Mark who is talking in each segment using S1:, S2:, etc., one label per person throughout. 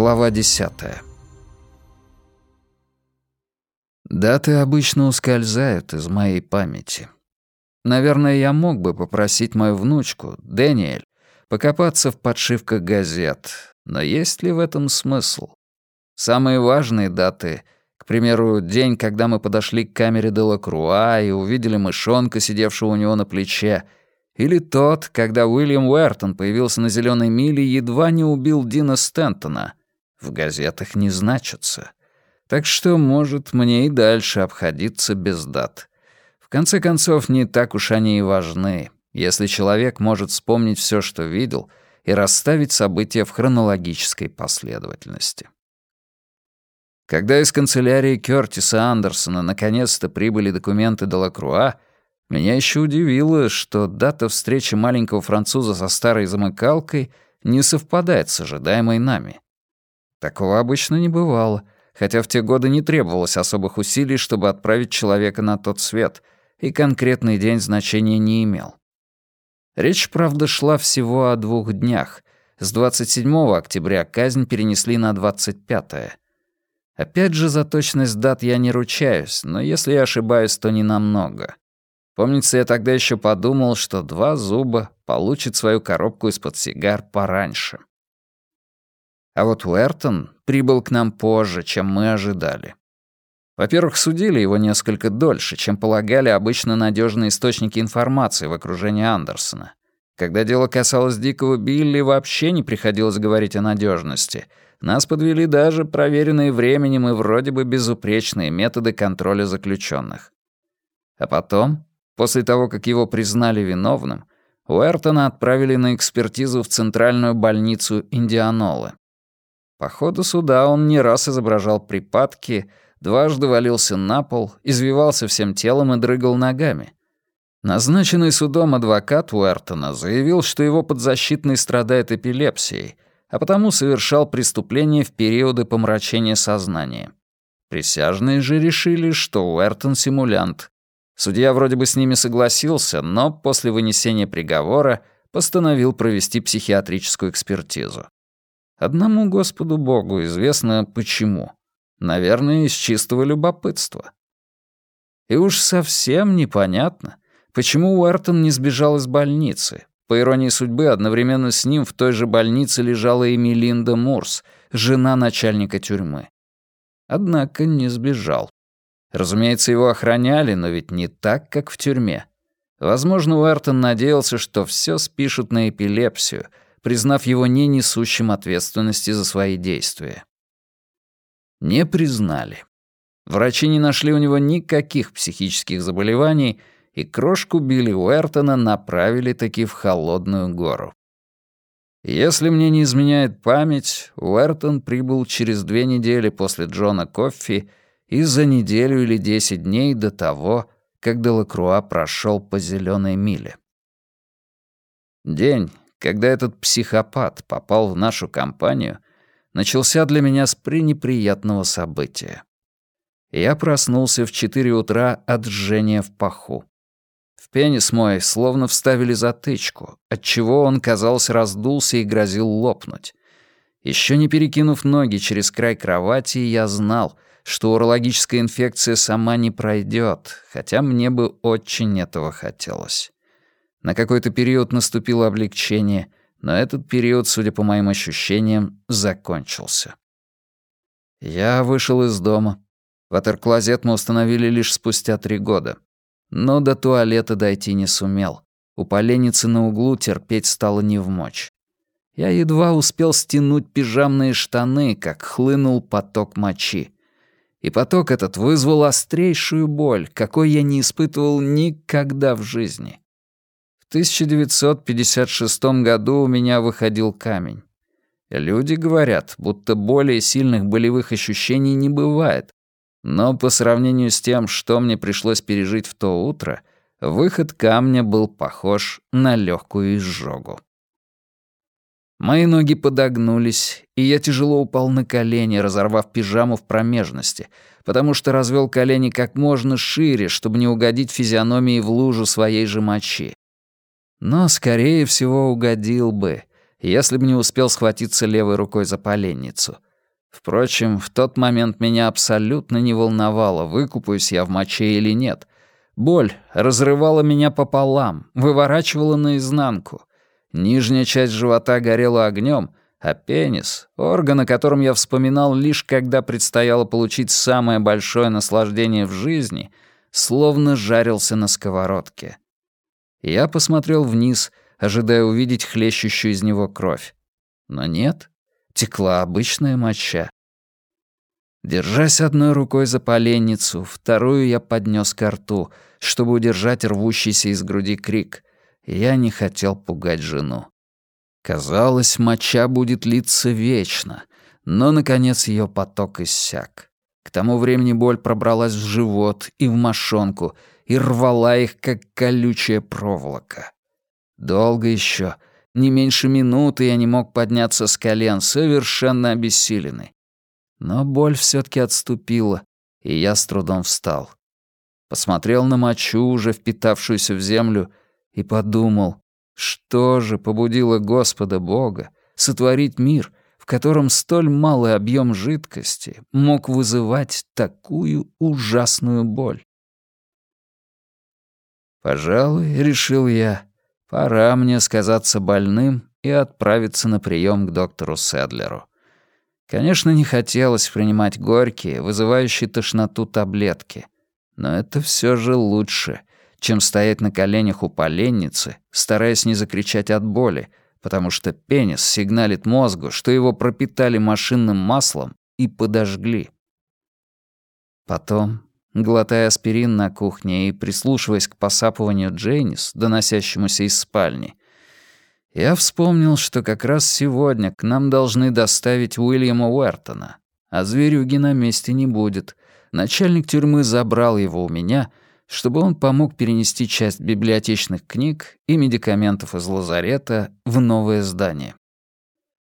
S1: Глава десятая. Даты обычно ускользают из моей памяти. Наверное, я мог бы попросить мою внучку, Дэниэль, покопаться в подшивках газет, но есть ли в этом смысл? Самые важные даты, к примеру, день, когда мы подошли к камере Делакруа и увидели мышонка, сидевшего у него на плече, или тот, когда Уильям Уэртон появился на зеленой миле и едва не убил Дина Стентона, в газетах не значатся. Так что, может, мне и дальше обходиться без дат. В конце концов, не так уж они и важны, если человек может вспомнить все, что видел, и расставить события в хронологической последовательности. Когда из канцелярии Кёртиса Андерсона наконец-то прибыли документы Делакруа, меня еще удивило, что дата встречи маленького француза со старой замыкалкой не совпадает с ожидаемой нами. Такого обычно не бывало — хотя в те годы не требовалось особых усилий, чтобы отправить человека на тот свет, и конкретный день значения не имел. Речь, правда, шла всего о двух днях. С 27 октября казнь перенесли на 25 -е. Опять же, за точность дат я не ручаюсь, но если я ошибаюсь, то не намного. Помнится, я тогда еще подумал, что два зуба получат свою коробку из-под сигар пораньше. А вот Уэртон прибыл к нам позже, чем мы ожидали. Во-первых, судили его несколько дольше, чем полагали обычно надежные источники информации в окружении Андерсона. Когда дело касалось Дикого Билли, вообще не приходилось говорить о надежности. Нас подвели даже проверенные временем и вроде бы безупречные методы контроля заключенных. А потом, после того, как его признали виновным, Уэртона отправили на экспертизу в центральную больницу Индианолы. По ходу суда он не раз изображал припадки, дважды валился на пол, извивался всем телом и дрыгал ногами. Назначенный судом адвокат Уэртона заявил, что его подзащитный страдает эпилепсией, а потому совершал преступление в периоды помрачения сознания. Присяжные же решили, что Уэртон — симулянт. Судья вроде бы с ними согласился, но после вынесения приговора постановил провести психиатрическую экспертизу. Одному Господу Богу известно почему. Наверное, из чистого любопытства. И уж совсем непонятно, почему Уэртон не сбежал из больницы. По иронии судьбы, одновременно с ним в той же больнице лежала и Мелинда Мурс, жена начальника тюрьмы. Однако не сбежал. Разумеется, его охраняли, но ведь не так, как в тюрьме. Возможно, Уэртон надеялся, что все спишут на эпилепсию — признав его не несущим ответственности за свои действия. Не признали. Врачи не нашли у него никаких психических заболеваний, и крошку Билли Уэртона направили таки в холодную гору. Если мне не изменяет память, Уэртон прибыл через две недели после Джона Коффи и за неделю или десять дней до того, как Делакруа прошел по зеленой миле. День, когда этот психопат попал в нашу компанию, начался для меня с пренеприятного события. Я проснулся в 4 утра от жжения в паху. В пенис мой словно вставили затычку, отчего он, казалось, раздулся и грозил лопнуть. Еще не перекинув ноги через край кровати, я знал, что урологическая инфекция сама не пройдет, хотя мне бы очень этого хотелось. На какой-то период наступило облегчение, но этот период, судя по моим ощущениям, закончился. Я вышел из дома. Ватерклозет мы установили лишь спустя три года. Но до туалета дойти не сумел. У поленницы на углу терпеть стало невмочь. Я едва успел стянуть пижамные штаны, как хлынул поток мочи. И поток этот вызвал острейшую боль, какой я не испытывал никогда в жизни. 1956 году у меня выходил камень. Люди говорят, будто более сильных болевых ощущений не бывает. Но по сравнению с тем, что мне пришлось пережить в то утро, выход камня был похож на легкую изжогу. Мои ноги подогнулись, и я тяжело упал на колени, разорвав пижаму в промежности, потому что развел колени как можно шире, чтобы не угодить физиономией в лужу своей же мочи. Но, скорее всего, угодил бы, если бы не успел схватиться левой рукой за поленницу. Впрочем, в тот момент меня абсолютно не волновало, выкупаюсь я в моче или нет. Боль разрывала меня пополам, выворачивала наизнанку. Нижняя часть живота горела огнем, а пенис, орган, о котором я вспоминал лишь когда предстояло получить самое большое наслаждение в жизни, словно жарился на сковородке. Я посмотрел вниз, ожидая увидеть хлещущую из него кровь. Но нет, текла обычная моча. Держась одной рукой за поленницу, вторую я поднес к рту, чтобы удержать рвущийся из груди крик. Я не хотел пугать жену. Казалось, моча будет литься вечно, но, наконец, ее поток иссяк. К тому времени боль пробралась в живот и в мошонку и рвала их, как колючая проволока. Долго еще, не меньше минуты я не мог подняться с колен, совершенно обессиленный. Но боль все таки отступила, и я с трудом встал. Посмотрел на мочу, уже впитавшуюся в землю, и подумал, что же побудило Господа Бога сотворить мир, в котором столь малый объем жидкости мог вызывать такую ужасную боль? Пожалуй, решил я, пора мне сказаться больным и отправиться на прием к доктору Седлеру. Конечно, не хотелось принимать горькие, вызывающие тошноту таблетки, но это все же лучше, чем стоять на коленях у поленницы, стараясь не закричать от боли, потому что пенис сигналит мозгу, что его пропитали машинным маслом и подожгли. Потом, глотая аспирин на кухне и прислушиваясь к посапыванию Джейнис, доносящемуся из спальни, я вспомнил, что как раз сегодня к нам должны доставить Уильяма Уэртона, а зверюги на месте не будет. Начальник тюрьмы забрал его у меня — чтобы он помог перенести часть библиотечных книг и медикаментов из лазарета в новое здание.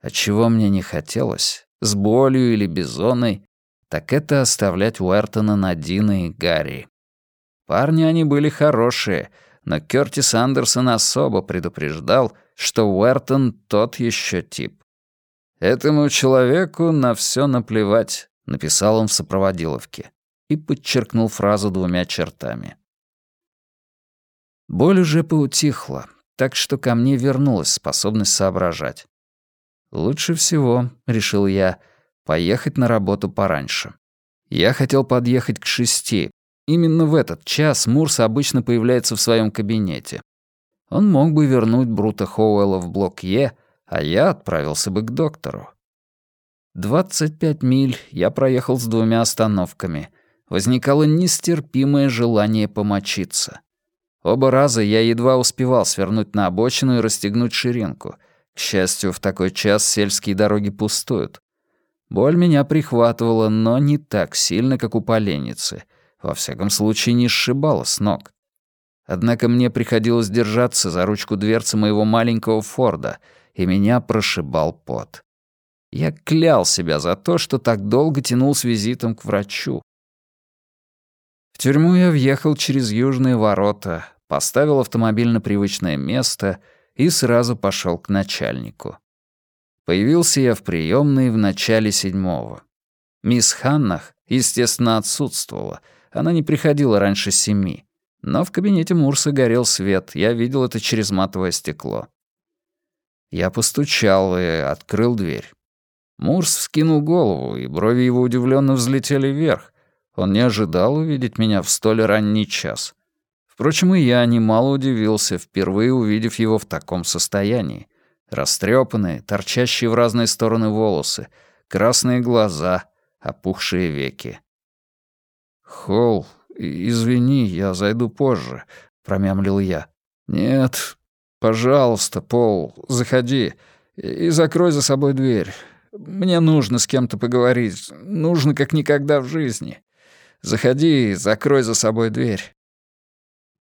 S1: А чего мне не хотелось, с болью или бизоной, так это оставлять Уэртона на Дина и Гарри. Парни они были хорошие, но Кёртис Андерсон особо предупреждал, что Уэртон тот еще тип. «Этому человеку на все наплевать», — написал он в сопроводиловке и подчеркнул фразу двумя чертами. Боль уже поутихла, так что ко мне вернулась способность соображать. «Лучше всего», — решил я, — «поехать на работу пораньше». Я хотел подъехать к шести. Именно в этот час Мурс обычно появляется в своем кабинете. Он мог бы вернуть Брута Хоуэлла в блок Е, а я отправился бы к доктору. 25 миль я проехал с двумя остановками — возникало нестерпимое желание помочиться. Оба раза я едва успевал свернуть на обочину и расстегнуть ширинку. К счастью, в такой час сельские дороги пустуют. Боль меня прихватывала, но не так сильно, как у поленницы. Во всяком случае, не сшибала с ног. Однако мне приходилось держаться за ручку дверцы моего маленького Форда, и меня прошибал пот. Я клял себя за то, что так долго тянул с визитом к врачу. В тюрьму я въехал через южные ворота, поставил автомобиль на привычное место и сразу пошел к начальнику. Появился я в приемной в начале седьмого. Мисс Ханнах, естественно, отсутствовала. Она не приходила раньше семи. Но в кабинете Мурса горел свет, я видел это через матовое стекло. Я постучал и открыл дверь. Мурс вскинул голову, и брови его удивленно взлетели вверх. Он не ожидал увидеть меня в столь ранний час. Впрочем, и я немало удивился, впервые увидев его в таком состоянии. Растрепанные, торчащие в разные стороны волосы, красные глаза, опухшие веки. «Холл, извини, я зайду позже», — промямлил я. «Нет, пожалуйста, Пол, заходи и закрой за собой дверь. Мне нужно с кем-то поговорить, нужно как никогда в жизни. Заходи, закрой за собой дверь».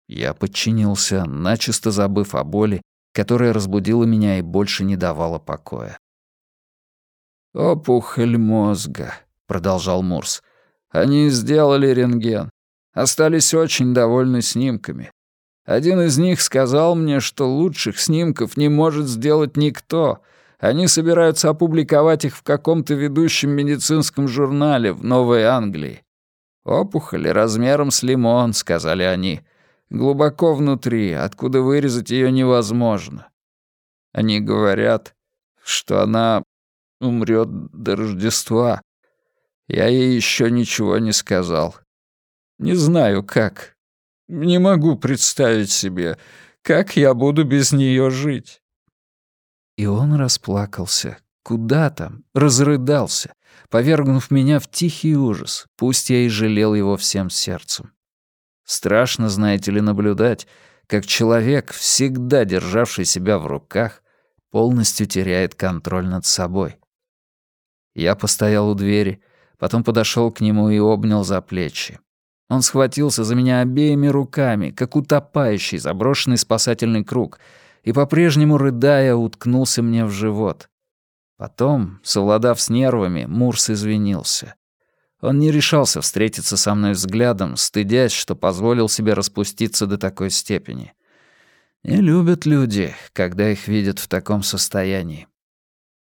S1: Я подчинился, начисто забыв о боли, которая разбудила меня и больше не давала покоя. «Опухоль мозга», — продолжал Мурс. «Они сделали рентген. Остались очень довольны снимками. Один из них сказал мне, что лучших снимков не может сделать никто, Они собираются опубликовать их в каком-то ведущем медицинском журнале в Новой Англии. Опухоль размером с лимон, сказали они. Глубоко внутри, откуда вырезать ее невозможно. Они говорят, что она умрет до Рождества. Я ей еще ничего не сказал. Не знаю, как. Не могу представить себе, как я буду без нее жить. И он расплакался. Куда там? Разрыдался, повергнув меня в тихий ужас, пусть я и жалел его всем сердцем. Страшно, знаете ли, наблюдать, как человек, всегда державший себя в руках, полностью теряет контроль над собой. Я постоял у двери, потом подошел к нему и обнял за плечи. Он схватился за меня обеими руками, как утопающий заброшенный спасательный круг, и по-прежнему, рыдая, уткнулся мне в живот. Потом, совладав с нервами, Мурс извинился. Он не решался встретиться со мной взглядом, стыдясь, что позволил себе распуститься до такой степени. Не любят люди, когда их видят в таком состоянии.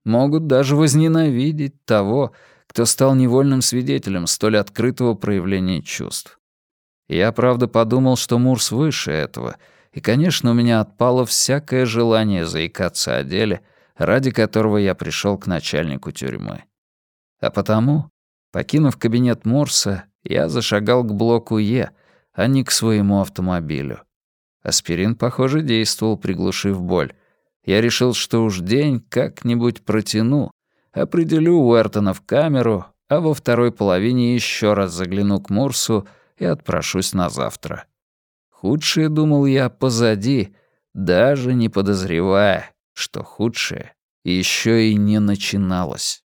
S1: Могут даже возненавидеть того, кто стал невольным свидетелем столь открытого проявления чувств. Я, правда, подумал, что Мурс выше этого, и, конечно, у меня отпало всякое желание заикаться о деле, ради которого я пришел к начальнику тюрьмы. А потому, покинув кабинет Мурса, я зашагал к блоку Е, а не к своему автомобилю. Аспирин, похоже, действовал, приглушив боль. Я решил, что уж день как-нибудь протяну, определю Уэртона в камеру, а во второй половине еще раз загляну к Мурсу и отпрошусь на завтра. Худшее, думал я, позади, даже не подозревая, что худшее еще и не начиналось.